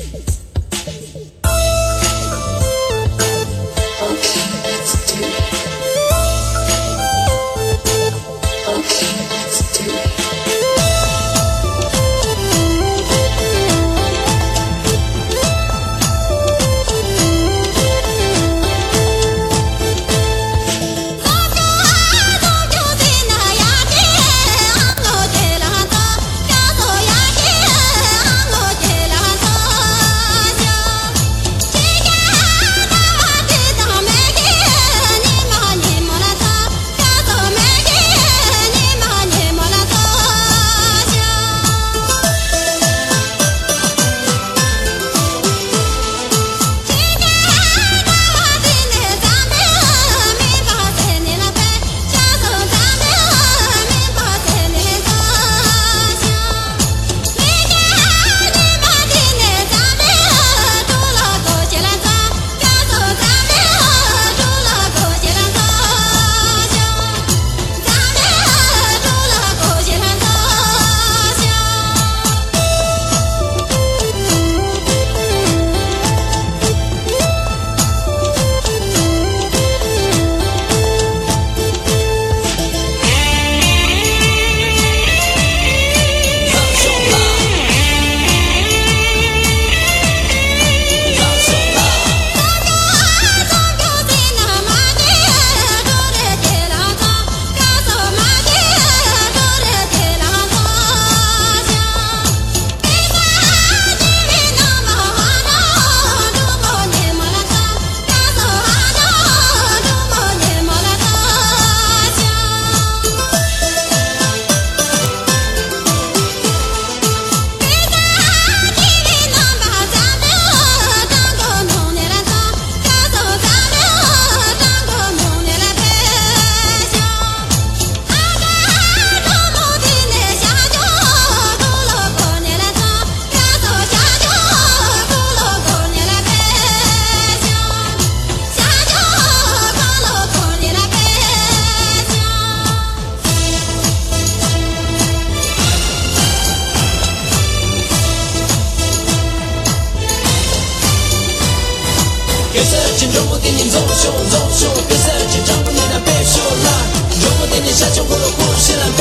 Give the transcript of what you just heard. Thank you. 저 친구 너무 예쁜 저쇼 쇼크 세체장 네가 베쇼라 요거 데니샤 초코코 세라